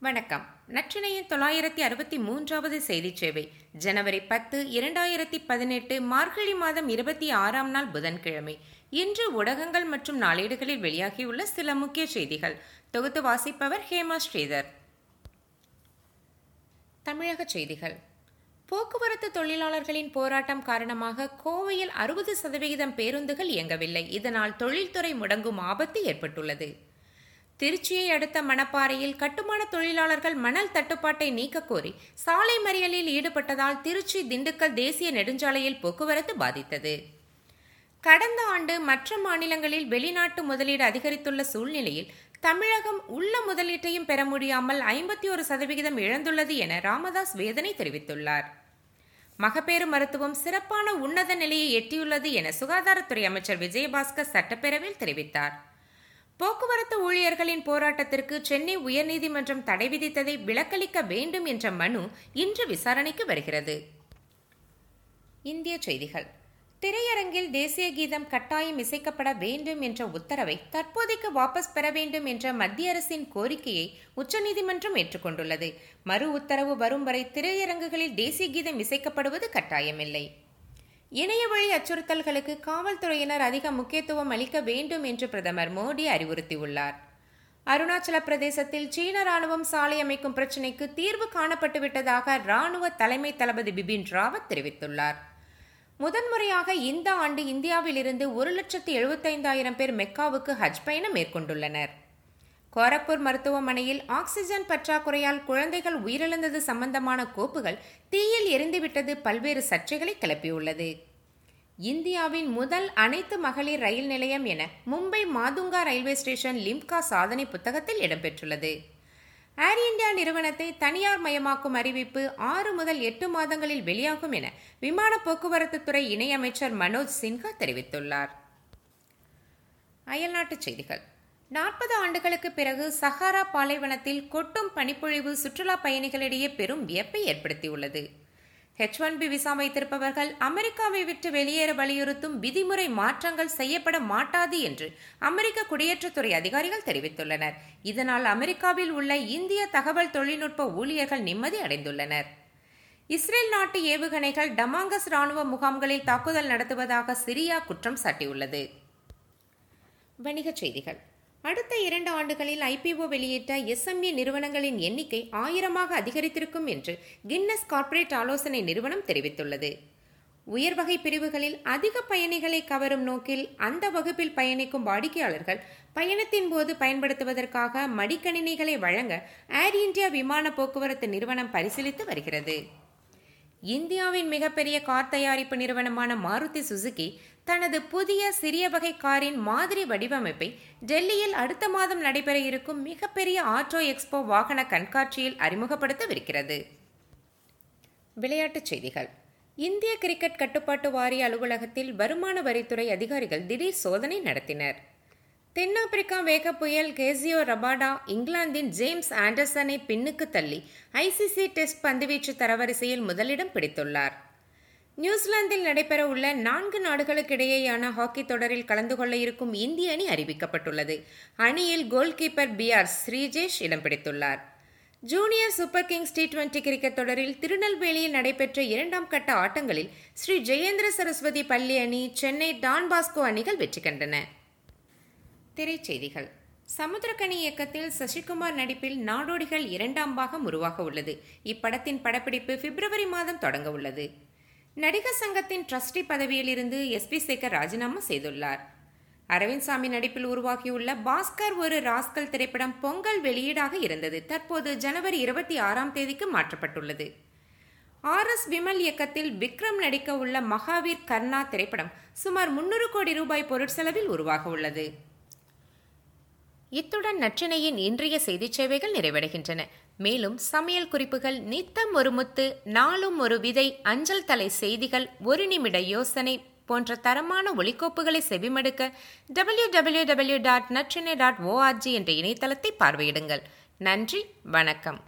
வணக்கம். நற்றினையின் தொள்ளாயிரத்தி அறுபத்தி மூன்றாவது செய்தி சேவை ஜனவரி பத்து இரண்டாயிரத்தி பதினெட்டு மார்கழி மாதம் இருபத்தி ஆறாம் நாள் புதன்கிழமை. இன்று ஊடகங்கள் மற்றும் நாளேடுகளில் வெளியாகியுள்ள சில முக்கிய செய்திகள். தொகுத்து வாசிப்பவர் ஹேமா ஸ்ரீதர். தமிழக செய்திகள். போக்குவரத்து தொழிலாளர்களின் போராட்டம் காரணமாக கோவையில் அறுபது சதவிகிதம் பேருந்துகள் இயங்கவில்லை. இதனால் தொழில்துறை முடங்கும் ஆபத்து ஏற்பட்டுள்ளது. திருச்சியை அடுத்த மணப்பாறையில் கட்டுமான தொழிலாளர்கள் மணல் தட்டுப்பாட்டை நீக்கக்கோரி சாலை மறியலில் ஈடுபட்டதால் திருச்சி திண்டுக்கல் தேசிய நெடுஞ்சாலையில் போக்குவரத்து பாதித்தது. கடந்த ஆண்டு மற்ற மாநிலங்களில் வெளிநாட்டு முதலீடு அதிகரித்துள்ள சூழ்நிலையில் தமிழகம் உள்ள முதலீட்டையும் பெற முடியாமல் ஐம்பத்தி ஒரு சதவிகிதம் இழந்துள்ளது என ராமதாஸ் வேதனை தெரிவித்துள்ளார். மகப்பேறு மருத்துவம் சிறப்பான உன்னத நிலையை எட்டியுள்ளது என சுகாதாரத்துறை அமைச்சர் விஜயபாஸ்கர் சட்டப்பேரவையில் தெரிவித்தார். போக்குவரத்து ஊழியர்களின் போராட்டத்திற்கு சென்னை உயர்நீதிமன்றம் தடை விதித்ததை விலக்களிக்க வேண்டும் என்ற மனு இன்று விசாரணைக்கு வருகிறது. இந்திய செய்திகள். திரையரங்கில் தேசிய கீதம் கட்டாயம் இசைக்கப்பட வேண்டும் என்ற உத்தரவை தற்போதைக்கு வாபஸ் பெற வேண்டும் என்ற மத்திய அரசின் கோரிக்கையை உச்சநீதிமன்றம் ஏற்றுக்கொண்டுள்ளது. மறு உத்தரவு வரும் வரை திரையரங்குகளில் தேசிய கீதம் இசைக்கப்படுவது கட்டாயமில்லை. இணைய வழி அச்சுறுத்தல்களுக்கு காவல்துறையினர் அதிக முக்கியத்துவம் அளிக்க வேண்டும் என்று பிரதமர் மோடி அறிவுறுத்தியுள்ளார். அருணாச்சல பிரதேசத்தில் சீன ராணுவம் சாலை அமைக்கும் பிரச்சினைக்கு தீர்வு காணப்பட்டுவிட்டதாக ராணுவ தலைமை தளபதி பிபின் ராவத் தெரிவித்துள்ளார். முதன்முறையாக இந்த ஆண்டு இந்தியாவிலிருந்து ஒரு லட்சத்து எழுபத்தைந்தாயிரம் பேர் மெக்காவுக்கு ஹஜ் பயணம் மேற்கொண்டுள்ளனர். கோரப்பூர் மருத்துவமனையில் ஆக்சிஜன் பற்றாக்குறையால் குழந்தைகள் உயிரிழந்தது சம்பந்தமான கோப்புகள் தீயில் எரிந்துவிட்டது பல்வேறு சர்ச்சைகளை கிளப்பியுள்ளது. இந்தியாவின் முதல் அனைத்து மகளிர் ரயில் நிலையம் என Mumbai Matunga railway station Limca சாதனை புத்தகத்தில் இடம்பெற்றுள்ளது. ஏர் இந்தியா நிறுவனத்தை தனியார் மயமாக்கும் அறிவிப்பு ஆறு முதல் எட்டு மாதங்களில் வெளியாகும் என விமான போக்குவரத்து துறை இணையமைச்சர் மனோஜ் சின்ஹா தெரிவித்துள்ளார். அயல்நாட்டுச் செய்திகள். நாற்பது ஆண்டுகளுக்கு பிறகு சஹாரா பாலைவனத்தில் கொட்டும் பனிப்பொழிவு சுற்றுலா பயணிகளிடையே பெரும் வியப்பை ஏற்படுத்தியுள்ளது. ஹெச் ஒன் பி விசா வைத்திருப்பவர்கள் அமெரிக்காவை விட்டு வெளியேற வலியுறுத்தும் விதிமுறை மாற்றங்கள் செய்யப்பட மாட்டாது என்று அமெரிக்க குடியேற்றத்துறை அதிகாரிகள் தெரிவித்துள்ளனர். இதனால் அமெரிக்காவில் உள்ள இந்திய தகவல் தொழில்நுட்ப ஊழியர்கள் நிம்மதி அடைந்துள்ளனர். இஸ்ரேல் நாட்டு ஏவுகணைகள் டமாங்கஸ் ராணுவ முகாம்களில் தாக்குதல் நடத்துவதாக சிரியா குற்றம் சாட்டியுள்ளது. வணிகச் செய்திகள். அடுத்த இரண்டு ஆண்டுகளில் ஐபிஓ வெளியிட்ட எஸ்எம்இ நிறுவனங்களின் எண்ணிக்கை ஆயிரமாக அதிகரித்திருக்கும் என்று கின்னஸ் கார்ப்பரேட் ஆலோசனை நிறுவனம் தெரிவித்துள்ளது. உயர்வகை பிரிவுகளில் அதிக பயணிகளை கவரும் நோக்கில் அந்த வகுப்பில் பயணிக்கும் வாடிக்கையாளர்கள் பயணத்தின் போது பயன்படுத்துவதற்காக மடிக்கணினிகளை வழங்க ஏர் இந்தியா விமான போக்குவரத்து நிறுவனம் பரிசீலித்து வருகிறது. இந்தியாவின் மிகப்பெரிய கார் தயாரிப்பு நிறுவனமான மாருதி சுசுகி தனது புதிய சிறிய வகை காரின் மாதிரி வடிவமைப்பை டெல்லியில் அடுத்த மாதம் நடைபெற இருக்கும் மிகப்பெரிய ஆட்டோ எக்ஸ்போ வாகன கண்காட்சியில் அறிமுகப்படுத்தவிருக்கிறது. விளையாட்டுச் செய்திகள். இந்திய கிரிக்கெட் கட்டுப்பாட்டு வாரிய அலுவலகத்தில் வருமான வரித்துறை அதிகாரிகள் திடீர் சோதனை நடத்தினர். தென்னாப்பிரிக்கா வேக புயல் கேசியோ ரபாடா இங்கிலாந்தின் ஜேம்ஸ் ஆண்டர்சனை பின்னுக்கு தள்ளி. ஐசிசி டெஸ்ட் பந்துவீச்சு தரவரிசையில் முதலிடம் பிடித்துள்ளார். நியூசிலாந்தில் நடைபெற உள்ள நான்கு நாடுகளுக்கிடையேயான ஹாக்கி தொடரில் கலந்து கொள்ள இருக்கும் இந்திய அணி அறிவிக்கப்பட்டுள்ளது. அணியில் goalkeeper P R Sreejesh இடம் பிடித்துள்ளார். Junior super kings T twenty cricket தொடரில் திருநெல்வேலியில் நடைபெற்ற இரண்டாம் கட்ட ஆட்டங்களில் ஸ்ரீ ஜெயேந்திர சரஸ்வதி பள்ளி அணி சென்னை டான் பாஸ்கோ அணிகள் வெற்றி கண்டன. திரைச்செய்திகள். சமுத்திரக்கனி இயக்கத்தில் சசிகுமார் நடிப்பில் நாடோடிகள் இரண்டாம் பாகம் உருவாக உள்ளது. இப்படத்தின் படப்பிடிப்பு பிப்ரவரி மாதம் தொடங்க உள்ளது. நடிகர் சங்கத்தின் ட்ரஸ்டி பதவியில் இருந்து எஸ் பி சேகர் ராஜினாமா செய்துள்ளார். அரவிந்த் சாமி நடிப்பில் உருவாகியுள்ள பாஸ்கர் ஒரு ராஸ்கல் திரைப்படம் பொங்கல் வெளியீடாக இருந்தது. தற்போது ஜனவரி இருபத்தி ஆறாம் தேதிக்கு மாற்றப்பட்டுள்ளது. ஆர் எஸ் விமல் இயக்கத்தில் விக்ரம் நடிக்க உள்ள மகாவீர் கர்ணா திரைப்படம் சுமார் முன்னூறு கோடி ரூபாய் பொருட்செலவில் உருவாக உள்ளது. இத்துடன் நற்றினையின் இன்றைய செய்திச் சேவைகள் நிறைவடைகின்றன. மேலும் சமையல் குறிப்புகள் நித்தம் ஒரு முத்து நாளும் ஒரு விதை அஞ்சல் தலை செய்திகள் ஒரு நிமிட யோசனை போன்ற தரமான ஒலிக்கோப்புகளை செவிமடுக்க W W W dot Natrinai dot O R G என்ற இணையதளத்தை பார்வையிடுங்கள். நன்றி வணக்கம்.